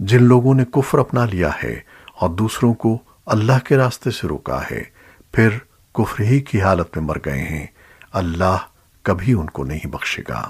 جن لوگوں نے کفر اپنا لیا ہے اور دوسروں کو اللہ کے راستے سے روکا ہے، پھر کفر ہی کی حالت میں مر گئے ہیں۔ اللہ کبھی ان کو نہیں بخشے گا۔